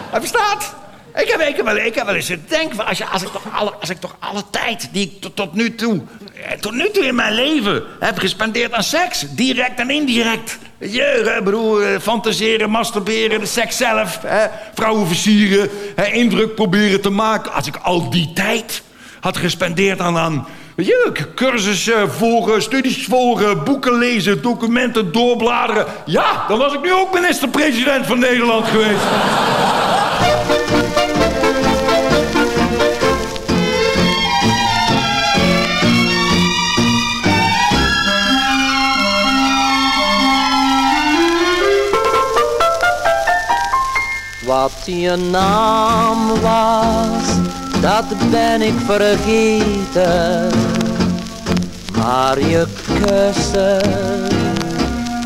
Hij verstaat? Ik heb, ik, wel, ik heb wel eens denken van... Als, als, ik toch alle, als ik toch alle tijd die ik tot, nu toe... eh, Tot nu toe in mijn leven heb gespendeerd aan seks. Direct en indirect. Je, eh, bedoel, eh, fantaseren, masturberen, de seks zelf. Hè, vrouwen versieren, hè, indruk proberen te maken. Als ik al die tijd had gespendeerd aan... aan je, cursussen volgen, studies volgen, boeken lezen, documenten doorbladeren. Ja, dan was ik nu ook minister-president van Nederland geweest. Wat je naam was, dat ben ik vergeten. Maar je kussen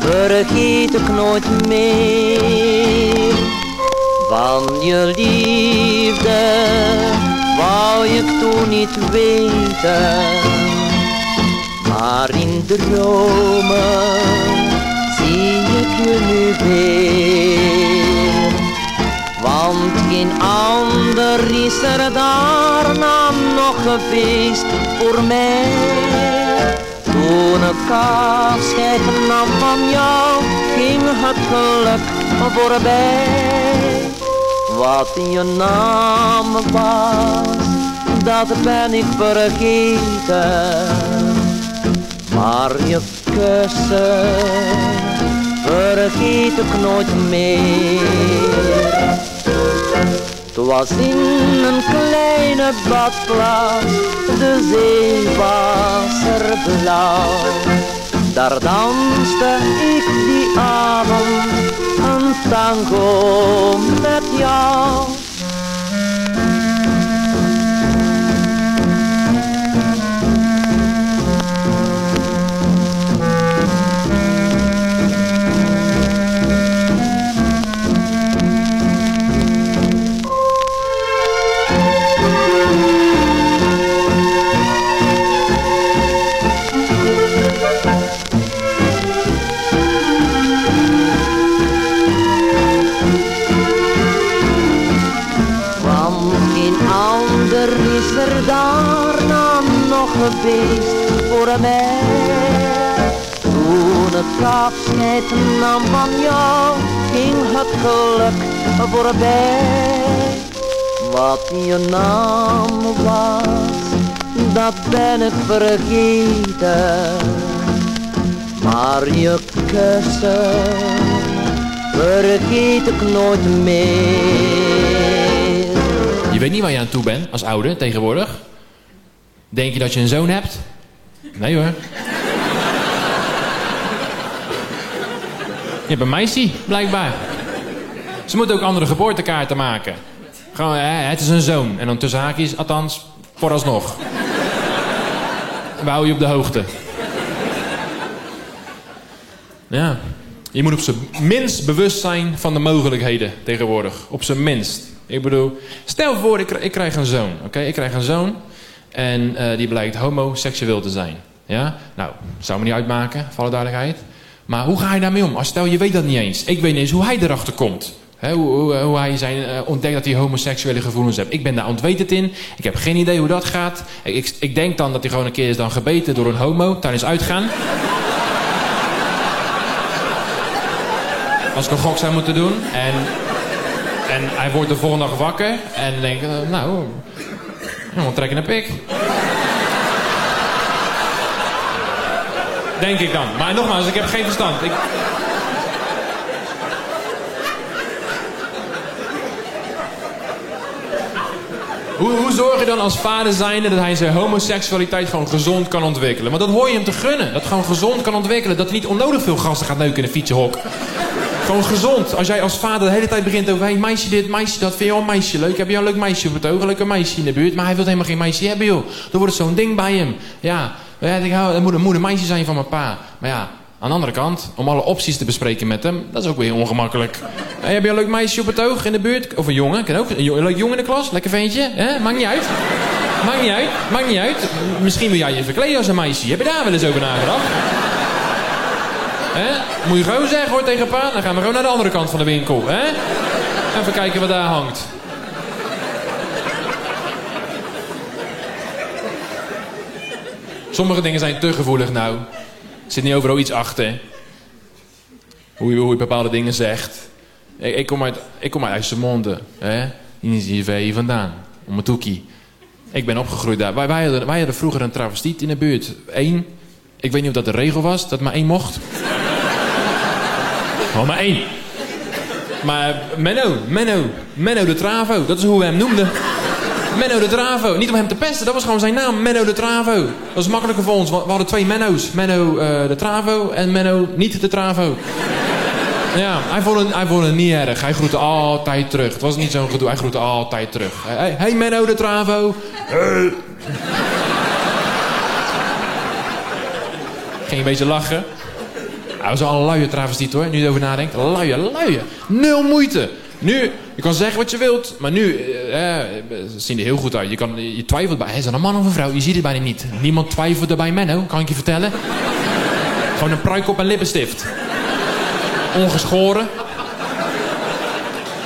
vergeet ik nooit meer. Van je liefde wou ik toen niet weten. Maar in dromen zie ik je nu weer. Want geen ander is er daarna nog geweest voor mij. Toen ik afscheid nam van jou, ging het geluk voorbij. Wat je naam was, dat ben ik vergeten. Maar je kussen vergeet ik nooit meer. Het was in een kleine badplaats, de zee was er blauw. Daar danste ik die avond een tango met jou. Nog geweest voor mij. Toen het afscheid nam van jou, ging het geluk voorbij. Wat je naam was, dat ben ik vergeten. Maar je kussen vergeet ik nooit meer. Je weet niet waar je aan toe bent als ouder tegenwoordig. Denk je dat je een zoon hebt? Nee hoor. Je hebt een meisje, blijkbaar. Ze moeten ook andere geboortekaarten maken. Gewoon, het is een zoon. En dan tussen haakjes, althans, vooralsnog. We houden je op de hoogte. Ja. Je moet op zijn minst bewust zijn van de mogelijkheden tegenwoordig. Op zijn minst. Ik bedoel, stel voor, ik, ik krijg een zoon. Oké, ik krijg een zoon. En eh, die blijkt homoseksueel te zijn. Ja? Nou, zou me niet uitmaken, voor alle duidelijkheid. Maar hoe ga je daarmee om? Als stel, je weet dat niet eens. Ik weet niet eens hoe hij erachter komt. Hoe, hoe, hoe hij zijn, eh, ontdekt dat hij homoseksuele gevoelens heeft. Ik ben daar ontwetend in. Ik heb geen idee hoe dat gaat. Ik, ik, denk dan dat hij gewoon een keer is dan gebeten door een homo tijdens uitgaan. Als ik een gok zou moeten doen. En, en hij wordt de volgende dag wakker. En dan denk ik, eh, nou, nou trekken een pik. Denk ik dan. Maar nogmaals, ik heb geen verstand. Ik... Hoe, hoe zorg je dan als vader zijnde dat hij zijn homoseksualiteit gewoon gezond kan ontwikkelen? Want dat hoor je hem te gunnen. Dat gewoon gezond kan ontwikkelen. Dat hij niet onnodig veel gasten gaat neuken in een fietsenhok. Gewoon gezond. Als jij als vader de hele tijd begint over... Hey, meisje dit, meisje dat. Vind je al een meisje leuk? Heb je een leuk meisje op het oog? Een leuke meisje in de buurt? Maar hij wil helemaal geen meisje hebben, joh. Dan wordt het zo'n ding bij hem. Ja, dat moet, een- moet een meisje zijn van mijn pa. Maar ja, aan de andere kant... om alle opties te bespreken met hem... dat is ook weer ongemakkelijk. Hey, heb je een leuk meisje op het oog in de buurt? Of een jongen? Kan ook. Een leuk jongen in de klas? Lekker ventje? Hè? Maakt niet uit. Maakt niet uit. Maakt niet uit. Misschien wil jij je verkleden als een meisje. Heb je daar wel eens over nagedacht? Hè? Moet je gewoon zeggen hoor tegen pa. Dan gaan we gewoon naar de andere kant van de winkel. Hè? Even kijken wat daar hangt. Sommige dingen zijn te gevoelig nou. Er zit niet overal iets achter. Hoe je, hoe je bepaalde dingen zegt. Ik, ik kom uit, ik kom uit IJsselmonde. Hè? Hier vandaan. Om mijn toekie. Ik ben opgegroeid daar. Wij, wij, hadden, wij hadden vroeger een travestiet in de buurt. Eén. Ik weet niet of dat de regel was, dat maar één mocht. Oh, maar één. Maar Menno, Menno, Menno de Travo. Dat is hoe we hem noemden. Menno de Travo. Niet om hem te pesten, dat was gewoon zijn naam. Menno de Travo. Dat was makkelijker voor ons. We hadden twee Menno's. Menno eh, de Travo en Menno niet de Travo. Ja, hij vond, het, hij vond het niet erg. Hij groette altijd terug. Het was niet zo'n gedoe. Hij groette altijd terug. Hey, hey Menno de Travo. Hey. Ging een beetje lachen. Hij was al een luie travestiet hoor, nu je erover nadenkt. Luie, luie. Nul moeite. Nu, je kan zeggen wat je wilt, maar nu eh, eh, zien er heel goed uit. Je, kan, je twijfelt bij, is dat een man of een vrouw? Je ziet het bijna niet. Niemand twijfelt bij Menno, kan ik je vertellen. Gewoon een pruik op en lippenstift. Ongeschoren.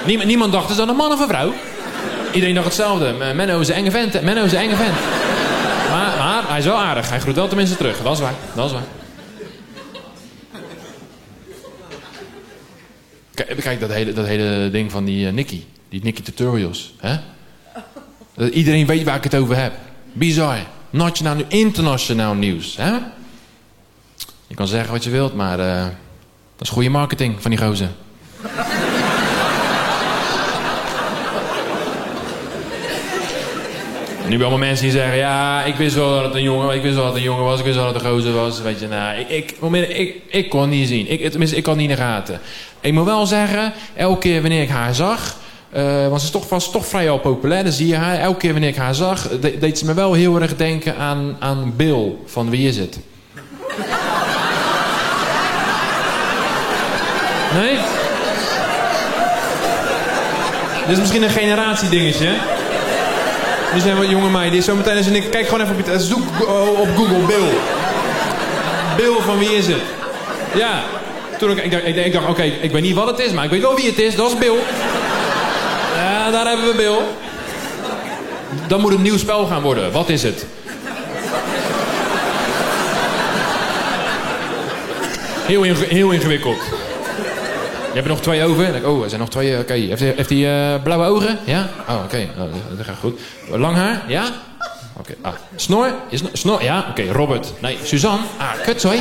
Niem- niemand dacht, is dat een man of een vrouw? Iedereen dacht hetzelfde. Menno is een enge vent. Menno is een enge vent. Maar, maar hij is wel aardig. Hij groet wel tenminste terug. Dat is waar. Dat is waar. Kijk, dat, hele, dat hele ding van die Nicky. Die Nicky Tutorials. Hè? Dat iedereen weet waar ik het over heb. Bizar. Nationaal, internationaal nieuws. Hè? Je kan zeggen wat je wilt, maar eh, dat is goede marketing van die gozer. Nu allemaal mensen die zeggen, ja, ik wist wel dat het een jongen, ik wist wel dat het een jongen was, ik wist wel dat het een gozer was. Weet je, nou, ik, ik, ik, ik, kon niet zien. Ik, tenminste, ik het niet in de gaten. Ik moet wel zeggen, elke keer wanneer ik haar zag, eh, want ze is toch, was toch vrij al populair, dan zie je haar. Elke keer wanneer ik haar zag, de- deed ze me wel heel erg denken aan, aan Bill van Wie is het? Nee? Dit is misschien een generatiedingetje, hè? Nu zijn wat jonge meiden. Zometeen als ik kijk gewoon even op, je- zoek eh, op Google Bill. Bill van wie is het? Ja. Toen ik, ik, dacht- ik, dacht, oké, ik weet niet wat het is, maar ik weet wel wie het is. Dat is Bill. Ja, daar hebben we Bill. Dan moet een nieuw spel gaan worden. Wat is het? Heel, heel ingewikkeld. Er nog twee over. Oh, er zijn nog twee. eh, Oké, heeft, hij- hij eh, blauwe ogen? Ja? Oh, oké. Oh, dat, gaat goed. Lang haar? Ja? Oké. Ah. Snor? Is no- snor? Ja? Oké, Robert. Nee, Suzanne? Ah, kut, sorry.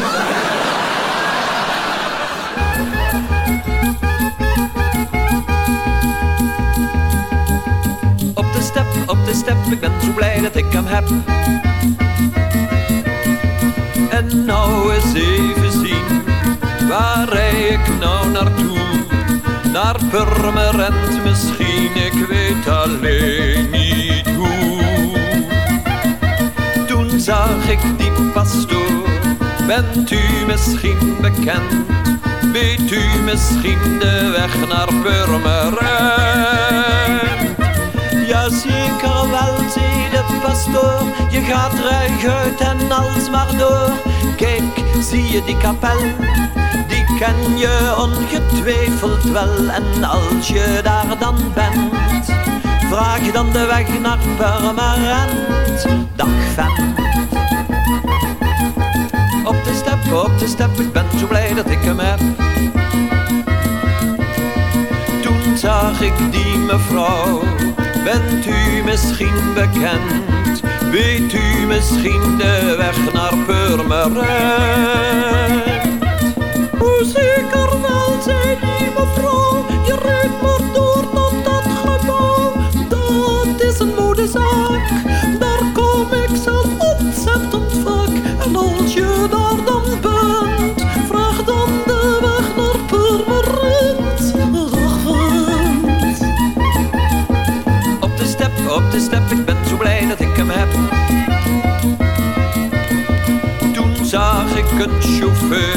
Op de step, op de step, ik ben zo blij dat ik hem heb. En nou eens even Purmerend misschien, ik weet alleen niet hoe. Toen zag ik die pastoor, bent u misschien bekend? Weet u misschien de weg naar Purmerend? Ja, zeker wel, zei de pastoor. Je gaat ruig uit en als maar door. Kijk, zie je die kapel? Ken je ongetwijfeld wel. En als je daar dan bent, vraag je dan de weg naar Purmerend. Dag vent. Op de step, op de step, ik ben zo blij dat ik hem heb. Toen zag ik die mevrouw, bent u misschien bekend? Weet u misschien de weg naar Purmerend? Zei die mevrouw, je rijdt maar door tot dat gebouw. Dat is een modezaak, daar kom ik zelf ontzettend vaak. En als je daar dan bent, vraag dan de weg naar Purmerend. Op de step, op de step, ik ben zo blij dat ik hem heb. Toen zag ik een chauffeur,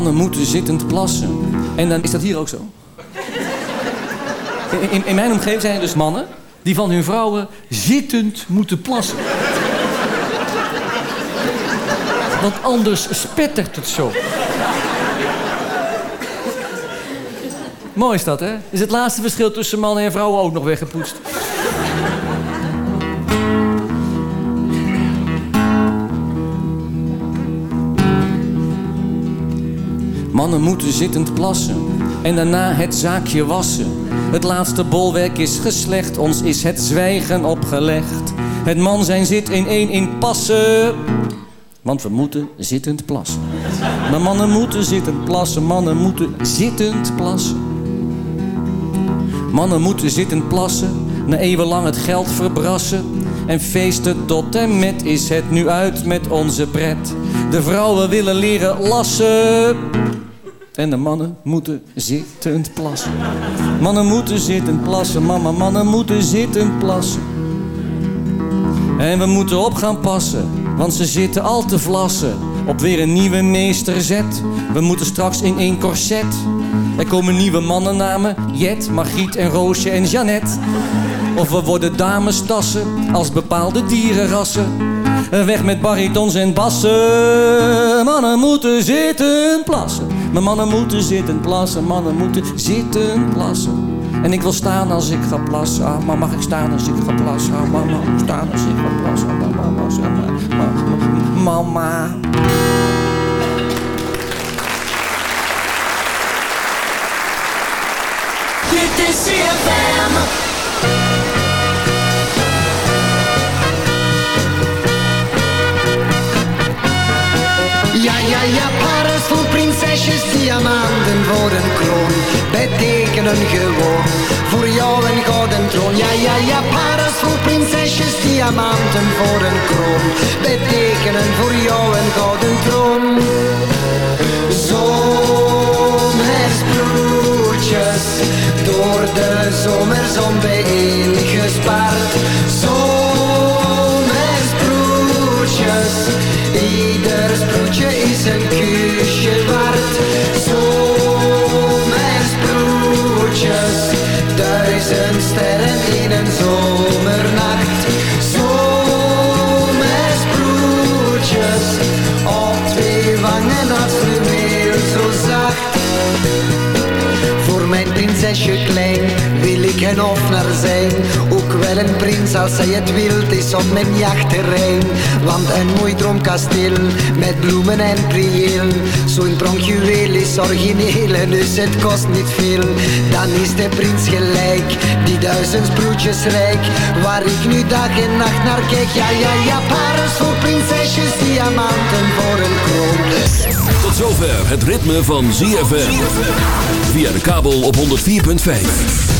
Mannen moeten zittend plassen. En dan is dat hier ook zo. In, in, mijn omgeving zijn er dus mannen die van hun vrouwen zittend moeten plassen. Want anders spettert het zo. Mooi is dat, hè? Is het laatste verschil tussen mannen en vrouwen ook nog weggepoetst. Mannen moeten zittend plassen en daarna het zaakje wassen. Het laatste bolwerk is geslecht, ons is het zwijgen opgelegd. Het man zijn zit in één in passen, want we moeten zittend plassen. Maar mannen moeten zittend plassen, mannen moeten zittend plassen. Mannen moeten zittend plassen, na eeuwenlang het geld verbrassen. En feesten tot en met is het nu uit met onze pret. De vrouwen willen leren lassen. En de mannen moeten zittend plassen. Mannen moeten zittend plassen, mama, mannen moeten zittend plassen. En we moeten op gaan passen, want ze zitten al te vlassen. Op weer een nieuwe meesterzet. We moeten straks in één corset. Er komen nieuwe mannennamen. Jet, Margriet en Roosje en Jeannette. Of we worden damestassen als bepaalde dierenrassen. Weg met baritons en bassen. Mannen moeten zitten plassen. Maar mannen moeten zitten plassen. Mannen moeten zitten plassen. En ik wil staan als ik ga plassen. Ah, maar mag ik staan als ik ga plassen? Mama, mag ik staan als ik ga plassen? Ah, mama, mama, Mama. Dit is CFM. Ja, ja, ja, vol prinsesjes, diamanten voor een kroon. Betekenen gewoon voor jou een gouden troon. Ja, ja, ja, vol prinsesjes, diamanten voor een kroon. Betekenen voor jou een gouden troon. Zomersbloedjes, door de zomerzon bijeengespaard. Zomersbloedjes, ieder sproetje een kusje waard. Zomersbloedjes, duizend sterren in een zomernacht. Zomersbloedjes, op twee wangen als fluweel zo zacht. Voor mijn prinsesje klein geen offener zijn. Ook wel een prins als hij het wilt is op mijn jachtterrein. Want een mooi droomkasteel met bloemen en prieel. Zo'n pronkjuweel is origineel en dus het kost niet veel. Dan is de prins gelijk, die duizend sproetjes rijk. Waar ik nu dag en nacht naar kijk. Ja, ja, ja, parels voor prinsesjes, diamanten voor een kroon. Tot zover het ritme van ZFM. Via de kabel op 104.5.